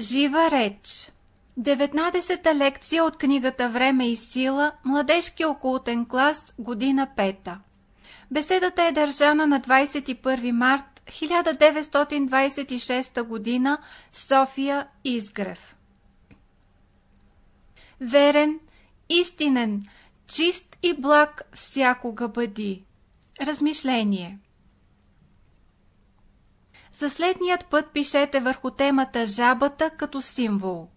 Жива реч 19-та лекция от книгата Време и сила, младежки окултен клас, година 5. Беседата е държана на 21 март 1926 година, София, Изгрев. Верен, истинен, чист и благ всякога бъди. Размишление За следният път пишете върху темата жабата като символ.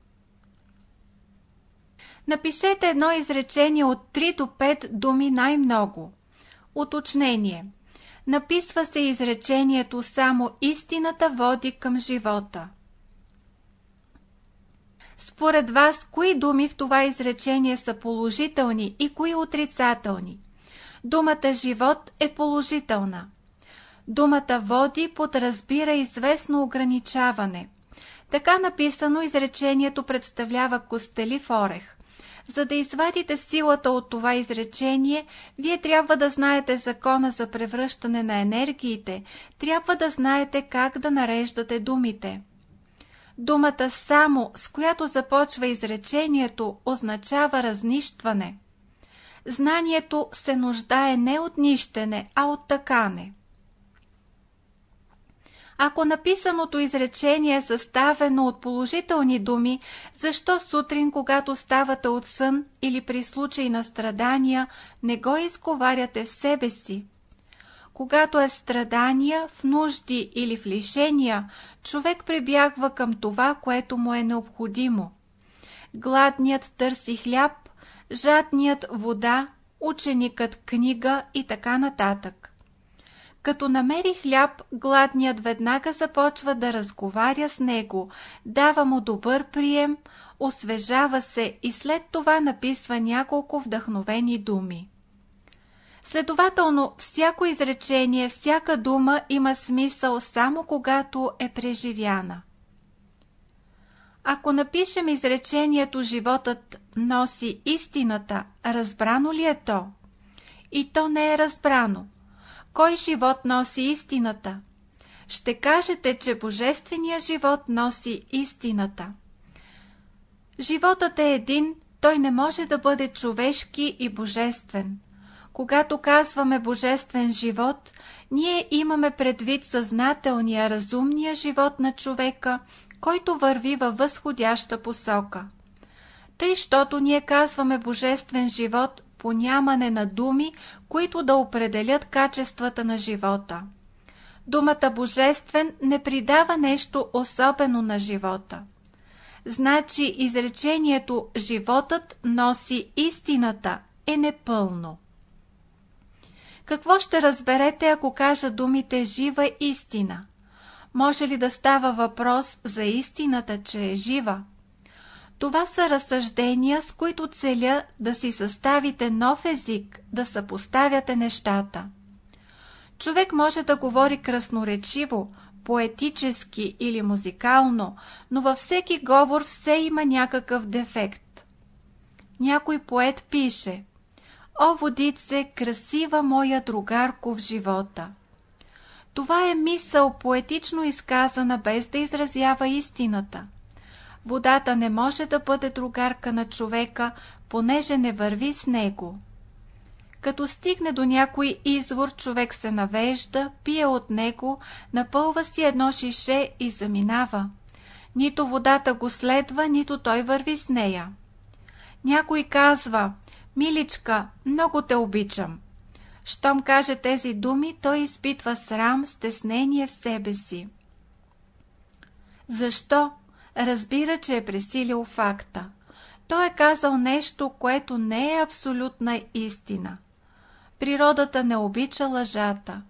Напишете едно изречение от 3 до 5 думи най-много. Уточнение. Написва се изречението само истината води към живота. Според вас, кои думи в това изречение са положителни и кои отрицателни? Думата живот е положителна. Думата води подразбира известно ограничаване. Така написано изречението представлява костели в орех. За да извадите силата от това изречение, вие трябва да знаете закона за превръщане на енергиите, трябва да знаете как да нареждате думите. Думата само, с която започва изречението, означава разнищване. Знанието се нуждае не от нищене, а от такане. Ако написаното изречение е съставено от положителни думи, защо сутрин, когато ставате от сън или при случай на страдания, не го изговаряте в себе си? Когато е в страдания, в нужди или в лишения, човек прибягва към това, което му е необходимо. Гладният търси хляб, жадният вода, ученикът книга и така нататък. Като намери хляб, гладният веднага започва да разговаря с него, дава му добър прием, освежава се и след това написва няколко вдъхновени думи. Следователно, всяко изречение, всяка дума има смисъл само когато е преживяна. Ако напишем изречението «Животът носи истината», разбрано ли е то? И то не е разбрано. Кой живот носи истината? Ще кажете, че Божественият живот носи истината. Животът е един, той не може да бъде човешки и божествен. Когато казваме божествен живот, ние имаме предвид съзнателния, разумния живот на човека, който върви във възходяща посока. Тъй, щото ние казваме божествен живот по нямане на думи, които да определят качествата на живота. Думата божествен не придава нещо особено на живота. Значи изречението «Животът носи истината» е непълно. Какво ще разберете, ако кажа думите жива истина? Може ли да става въпрос за истината, че е жива? Това са разсъждения, с които целя да си съставите нов език, да съпоставяте нещата. Човек може да говори красноречиво, поетически или музикално, но във всеки говор все има някакъв дефект. Някой поет пише О, водице, красива моя другарко в живота! Това е мисъл поетично изказана, без да изразява истината. Водата не може да бъде другарка на човека, понеже не върви с него. Като стигне до някой извор, човек се навежда, пие от него, напълва си едно шише и заминава. Нито водата го следва, нито той върви с нея. Някой казва, Миличка, много те обичам. Щом каже тези думи, той изпитва срам, стеснение в себе си. Защо? Разбира, че е пресилил факта. Той е казал нещо, което не е абсолютна истина. Природата не обича лъжата.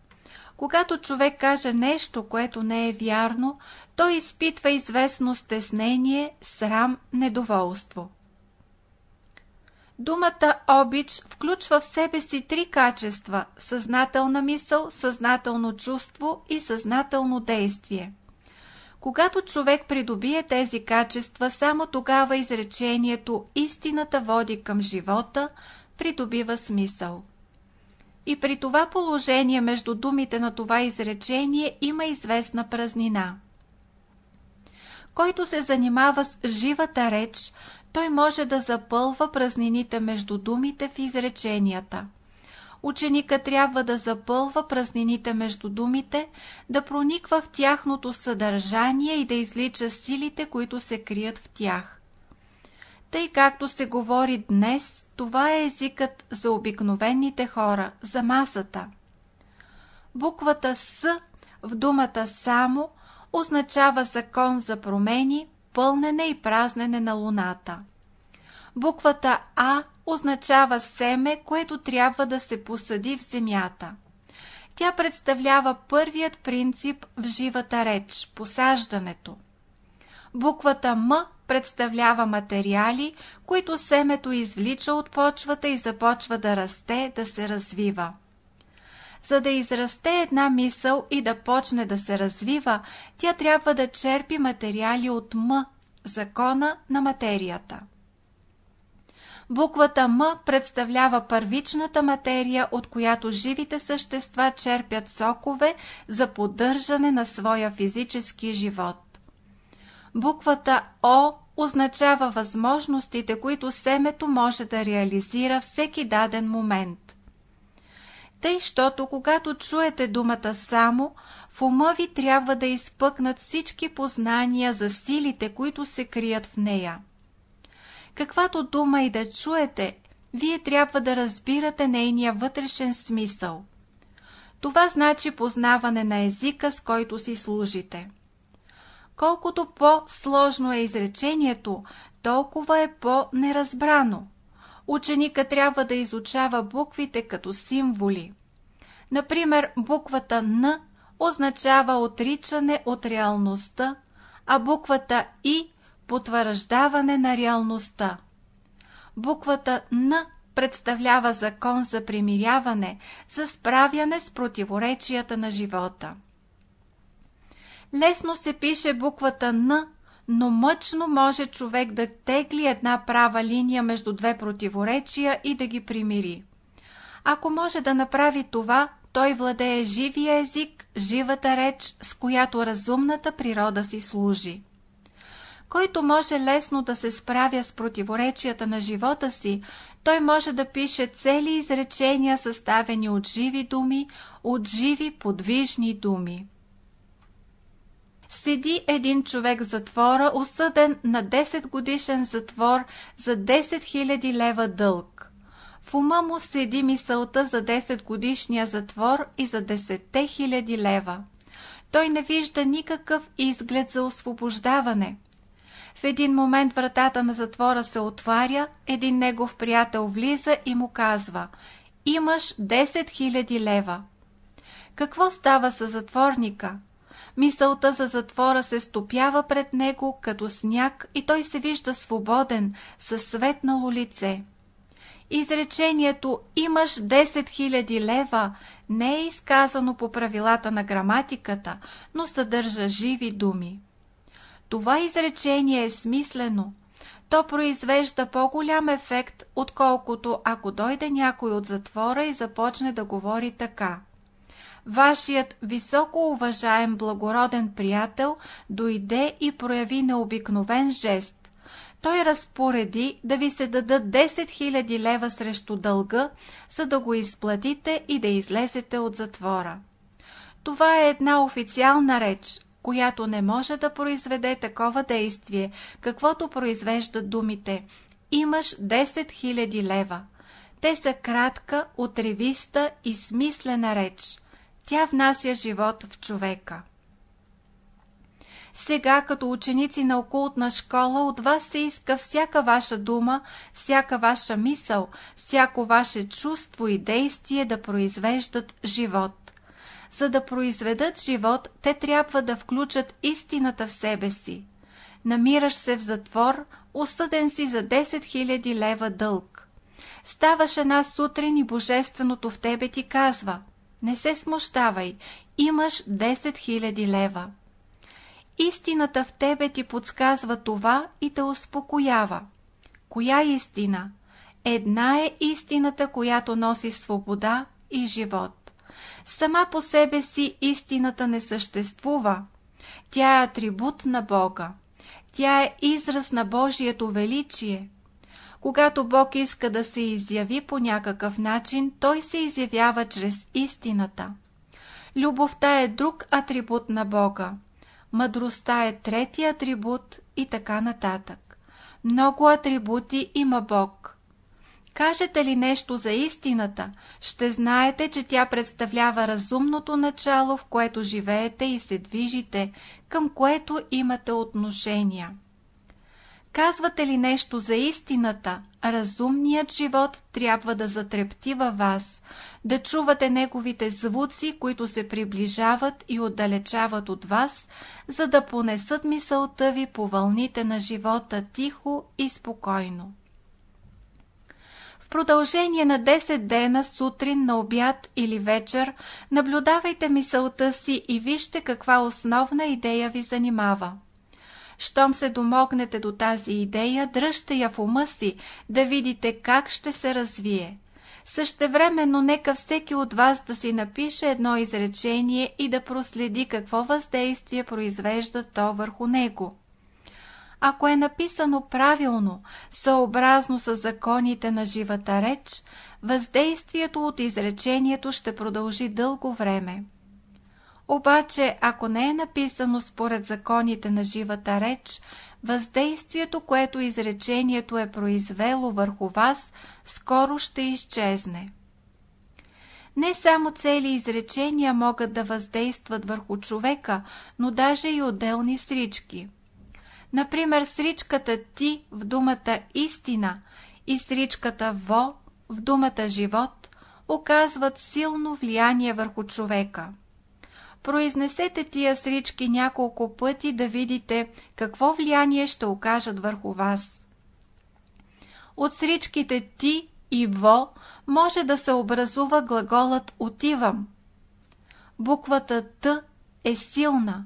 Когато човек каже нещо, което не е вярно, той изпитва известно стеснение, срам, недоволство. Думата обич включва в себе си три качества – съзнателна мисъл, съзнателно чувство и съзнателно действие. Когато човек придобие тези качества, само тогава изречението «Истината води към живота» придобива смисъл. И при това положение между думите на това изречение има известна празнина. Който се занимава с живата реч, той може да запълва празнините между думите в изреченията. Ученика трябва да запълва празнините между думите, да прониква в тяхното съдържание и да излича силите, които се крият в тях. Тъй както се говори днес, това е езикът за обикновените хора, за масата. Буквата С в думата само означава закон за промени, пълнене и празнене на луната. Буквата А означава семе, което трябва да се посади в земята. Тя представлява първият принцип в живата реч – посаждането. Буквата М представлява материали, които семето извлича от почвата и започва да расте, да се развива. За да израсте една мисъл и да почне да се развива, тя трябва да черпи материали от М, закона на материята. Буквата М представлява първичната материя, от която живите същества черпят сокове за поддържане на своя физически живот. Буквата О означава възможностите, които семето може да реализира всеки даден момент. Тъй, щото когато чуете думата само, в ума ви трябва да изпъкнат всички познания за силите, които се крият в нея. Каквато дума и да чуете, вие трябва да разбирате нейния вътрешен смисъл. Това значи познаване на езика, с който си служите. Колкото по-сложно е изречението, толкова е по-неразбрано. Ученика трябва да изучава буквите като символи. Например, буквата Н означава отричане от реалността, а буквата И потвърждаване на реалността. Буквата Н представлява закон за примиряване, за справяне с противоречията на живота. Лесно се пише буквата Н, но мъчно може човек да тегли една права линия между две противоречия и да ги примири. Ако може да направи това, той владее живия език, живата реч, с която разумната природа си служи който може лесно да се справя с противоречията на живота си, той може да пише цели изречения, съставени от живи думи, от живи подвижни думи. Седи един човек в затвора, осъден на 10 годишен затвор за 10 000 лева дълг. В ума му седи мисълта за 10 годишния затвор и за 10 000 лева. Той не вижда никакъв изглед за освобождаване. В един момент вратата на затвора се отваря, един негов приятел влиза и му казва «Имаш 10 000 лева». Какво става с затворника? Мисълта за затвора се стопява пред него като сняг и той се вижда свободен, със светнало лице. Изречението «имаш 10 000 лева» не е изказано по правилата на граматиката, но съдържа живи думи. Това изречение е смислено. То произвежда по-голям ефект, отколкото ако дойде някой от затвора и започне да говори така. Вашият високо уважаем благороден приятел дойде и прояви необикновен жест. Той разпореди да ви се дадат 10 000 лева срещу дълга, за да го изплатите и да излезете от затвора. Това е една официална реч, която не може да произведе такова действие, каквото произвеждат думите «Имаш 10 000 лева». Те са кратка, отревиста и смислена реч. Тя внася живот в човека. Сега, като ученици на окултна школа, от вас се иска всяка ваша дума, всяка ваша мисъл, всяко ваше чувство и действие да произвеждат живот. За да произведат живот, те трябва да включат истината в себе си. Намираш се в затвор, осъден си за 10 000 лева дълг. Ставаш една сутрин и Божественото в тебе ти казва Не се смущавай, имаш 10 000 лева. Истината в тебе ти подсказва това и те успокоява. Коя истина? Една е истината, която носи свобода и живот. Сама по себе си истината не съществува. Тя е атрибут на Бога. Тя е израз на Божието величие. Когато Бог иска да се изяви по някакъв начин, Той се изявява чрез истината. Любовта е друг атрибут на Бога. Мъдростта е трети атрибут и така нататък. Много атрибути има Бог. Кажете ли нещо за истината, ще знаете, че тя представлява разумното начало, в което живеете и се движите, към което имате отношения. Казвате ли нещо за истината, разумният живот трябва да затрепти във вас, да чувате неговите звуци, които се приближават и отдалечават от вас, за да понесат мисълта ви по вълните на живота тихо и спокойно. Продължение на 10 дена, сутрин, на обяд или вечер, наблюдавайте мисълта си и вижте каква основна идея ви занимава. Щом се домогнете до тази идея, дръжте я в ума си, да видите как ще се развие. Същевременно нека всеки от вас да си напише едно изречение и да проследи какво въздействие произвежда то върху него. Ако е написано правилно, съобразно с законите на живата реч, въздействието от изречението ще продължи дълго време. Обаче, ако не е написано според законите на живата реч, въздействието, което изречението е произвело върху вас, скоро ще изчезне. Не само цели изречения могат да въздействат върху човека, но даже и отделни срички. Например, сричката ти в думата истина и сричката во в думата живот оказват силно влияние върху човека. Произнесете тия срички няколко пъти да видите какво влияние ще окажат върху вас. От сричките ти и во може да се образува глаголът отивам. Буквата Т е силна.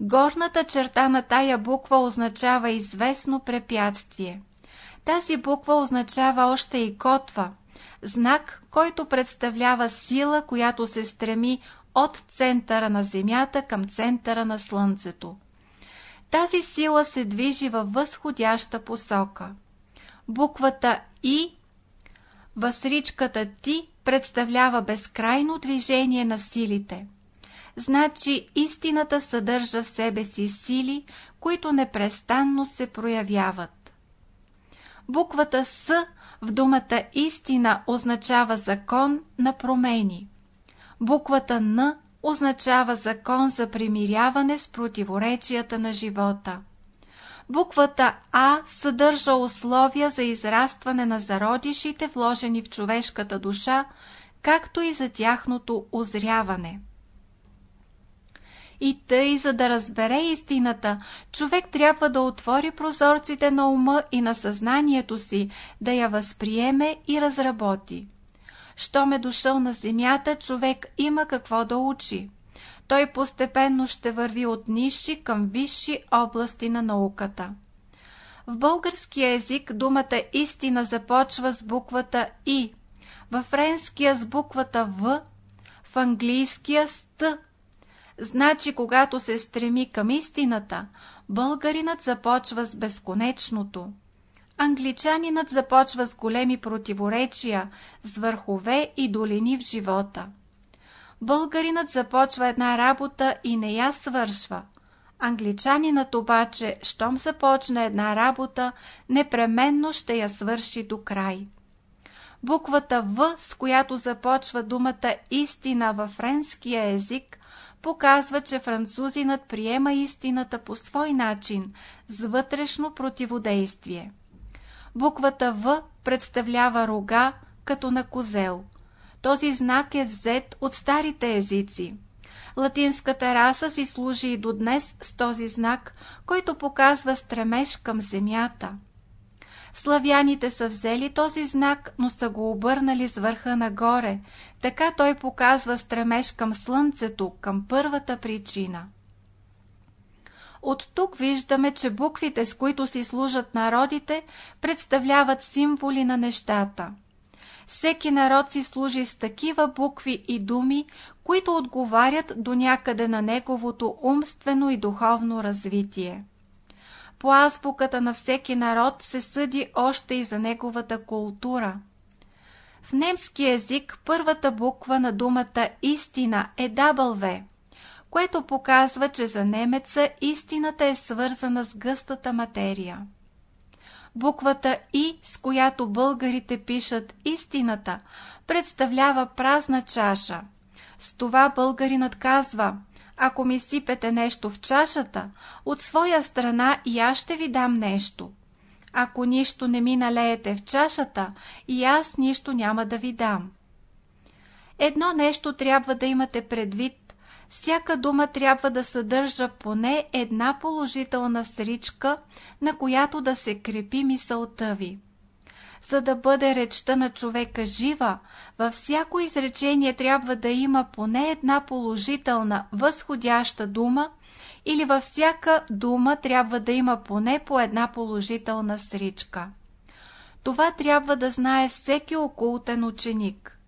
Горната черта на тая буква означава известно препятствие. Тази буква означава още и котва, знак, който представлява сила, която се стреми от центъра на Земята към центъра на Слънцето. Тази сила се движи във възходяща посока. Буквата И възричката Ти представлява безкрайно движение на силите. Значи истината съдържа в себе си сили, които непрестанно се проявяват. Буквата С в думата истина означава закон на промени. Буквата Н означава закон за примиряване с противоречията на живота. Буквата А съдържа условия за израстване на зародишите, вложени в човешката душа, както и за тяхното озряване. И тъй, за да разбере истината, човек трябва да отвори прозорците на ума и на съзнанието си, да я възприеме и разработи. Щом е дошъл на земята, човек има какво да учи. Той постепенно ще върви от ниши към висши области на науката. В българския език думата истина започва с буквата И, във френския с буквата В, в английския с Т. Значи, когато се стреми към истината, българинът започва с безконечното. Англичанинът започва с големи противоречия, с върхове и долини в живота. Българинът започва една работа и не я свършва. Англичанинът обаче, щом започне една работа, непременно ще я свърши до край. Буквата В, с която започва думата истина във френския език, показва, че французинът приема истината по свой начин, с вътрешно противодействие. Буквата В представлява рога, като на козел. Този знак е взет от старите езици. Латинската раса си служи и до днес с този знак, който показва стремеж към земята. Славяните са взели този знак, но са го обърнали с върха нагоре, така той показва стремеж към слънцето, към първата причина. От тук виждаме, че буквите, с които си служат народите, представляват символи на нещата. Всеки народ си служи с такива букви и думи, които отговарят до някъде на неговото умствено и духовно развитие. По азбуката на всеки народ се съди още и за неговата култура. В немски език първата буква на думата истина е W, което показва, че за немеца истината е свързана с гъстата материя. Буквата И, с която българите пишат истината, представлява празна чаша. С това българинът казва – ако ми сипете нещо в чашата, от своя страна и аз ще ви дам нещо. Ако нищо не ми налеете в чашата, и аз нищо няма да ви дам. Едно нещо трябва да имате предвид. Всяка дума трябва да съдържа поне една положителна сричка, на която да се крепи мисълта ви. За да бъде речта на човека жива, във всяко изречение трябва да има поне една положителна, възходяща дума или във всяка дума трябва да има поне по една положителна сричка. Това трябва да знае всеки окултен ученик.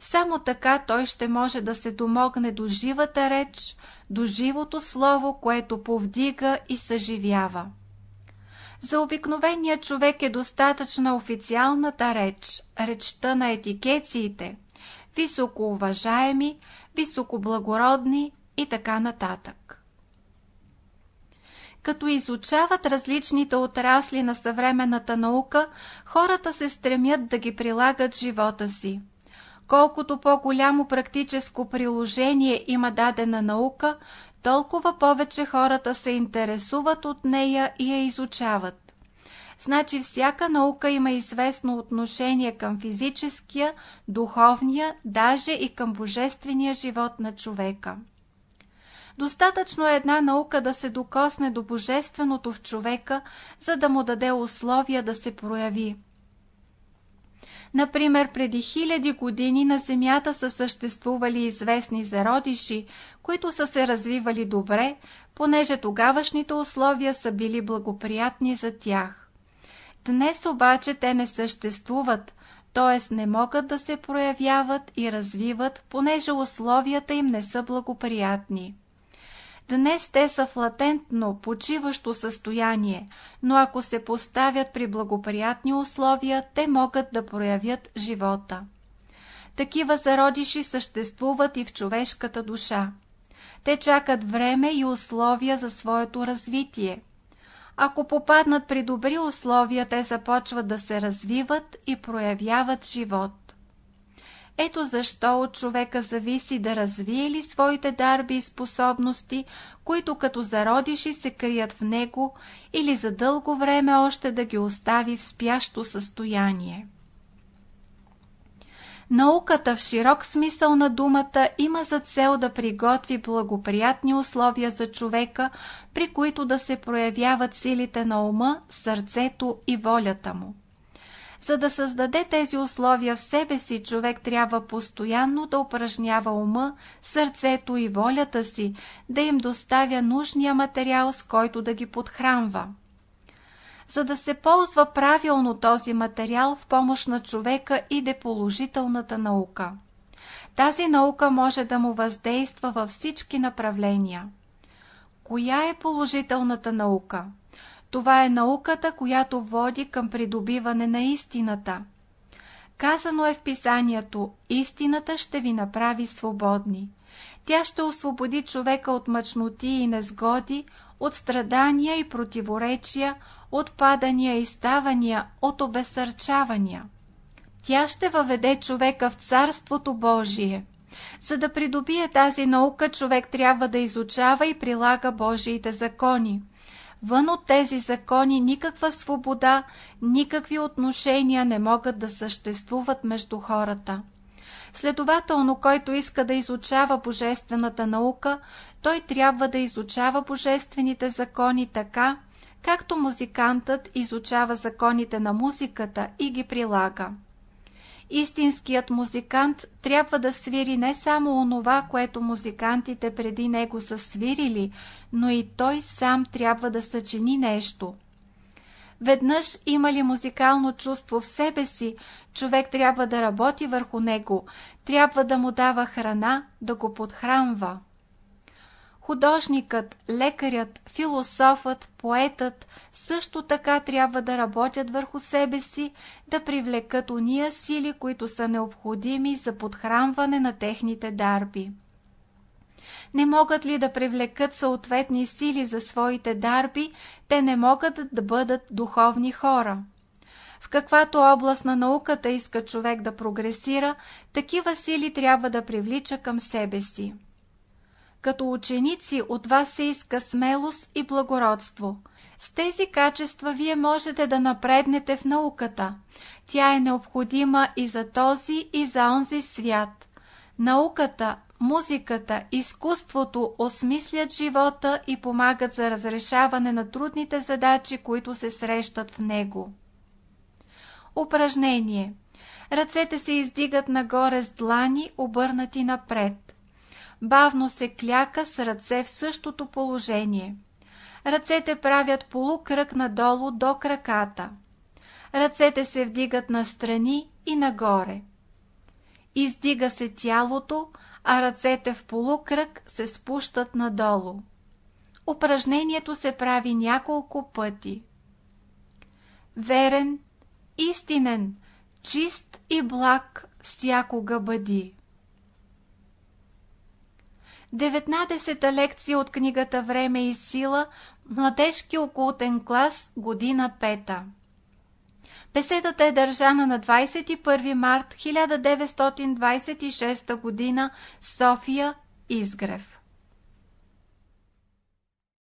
Само така той ще може да се домогне до живата реч, до живото слово, което повдига и съживява. За обикновения човек е достатъчна официалната реч, речта на етикециите, високоуважаеми, високоблагородни и така нататък. Като изучават различните отрасли на съвременната наука, хората се стремят да ги прилагат живота си. Колкото по-голямо практическо приложение има дадена наука, толкова повече хората се интересуват от нея и я изучават. Значи всяка наука има известно отношение към физическия, духовния, даже и към божествения живот на човека. Достатъчно е една наука да се докосне до божественото в човека, за да му даде условия да се прояви. Например, преди хиляди години на Земята са съществували известни зародиши, които са се развивали добре, понеже тогавашните условия са били благоприятни за тях. Днес обаче те не съществуват, т.е. не могат да се проявяват и развиват, понеже условията им не са благоприятни. Днес те са в латентно, почиващо състояние, но ако се поставят при благоприятни условия, те могат да проявят живота. Такива зародиши съществуват и в човешката душа. Те чакат време и условия за своето развитие. Ако попаднат при добри условия, те започват да се развиват и проявяват живот. Ето защо от човека зависи да развие ли своите дарби и способности, които като зародиши се крият в него, или за дълго време още да ги остави в спящо състояние. Науката в широк смисъл на думата има за цел да приготви благоприятни условия за човека, при които да се проявяват силите на ума, сърцето и волята му. За да създаде тези условия в себе си, човек трябва постоянно да упражнява ума, сърцето и волята си, да им доставя нужния материал, с който да ги подхранва. За да се ползва правилно този материал в помощ на човека иде положителната наука. Тази наука може да му въздейства във всички направления. Коя е положителната наука? Това е науката, която води към придобиване на истината. Казано е в писанието, истината ще ви направи свободни. Тя ще освободи човека от мъчноти и незгоди, от страдания и противоречия, от падания и ставания, от обесърчавания. Тя ще въведе човека в Царството Божие. За да придобие тази наука, човек трябва да изучава и прилага Божиите закони. Вън от тези закони никаква свобода, никакви отношения не могат да съществуват между хората. Следователно, който иска да изучава божествената наука, той трябва да изучава божествените закони така, както музикантът изучава законите на музиката и ги прилага. Истинският музикант трябва да свири не само онова, което музикантите преди него са свирили, но и той сам трябва да съчини нещо. Веднъж има ли музикално чувство в себе си, човек трябва да работи върху него, трябва да му дава храна, да го подхранва. Художникът, лекарят, философът, поетът също така трябва да работят върху себе си, да привлекат уния сили, които са необходими за подхранване на техните дарби. Не могат ли да привлекат съответни сили за своите дарби, те не могат да бъдат духовни хора. В каквато област на науката иска човек да прогресира, такива сили трябва да привлича към себе си. Като ученици от вас се иска смелост и благородство. С тези качества вие можете да напреднете в науката. Тя е необходима и за този, и за онзи свят. Науката, музиката, изкуството осмислят живота и помагат за разрешаване на трудните задачи, които се срещат в него. Упражнение Ръцете се издигат нагоре с длани, обърнати напред. Бавно се кляка с ръце в същото положение. Ръцете правят полукръг надолу до краката. Ръцете се вдигат настрани и нагоре. Издига се тялото, а ръцете в полукръг се спущат надолу. Упражнението се прави няколко пъти. Верен, истинен, чист и благ всякога бъди. 19-та лекция от книгата Време и сила, младежки окултен клас, година пета. Беседата е държана на 21 март 1926 г. София, Изгрев.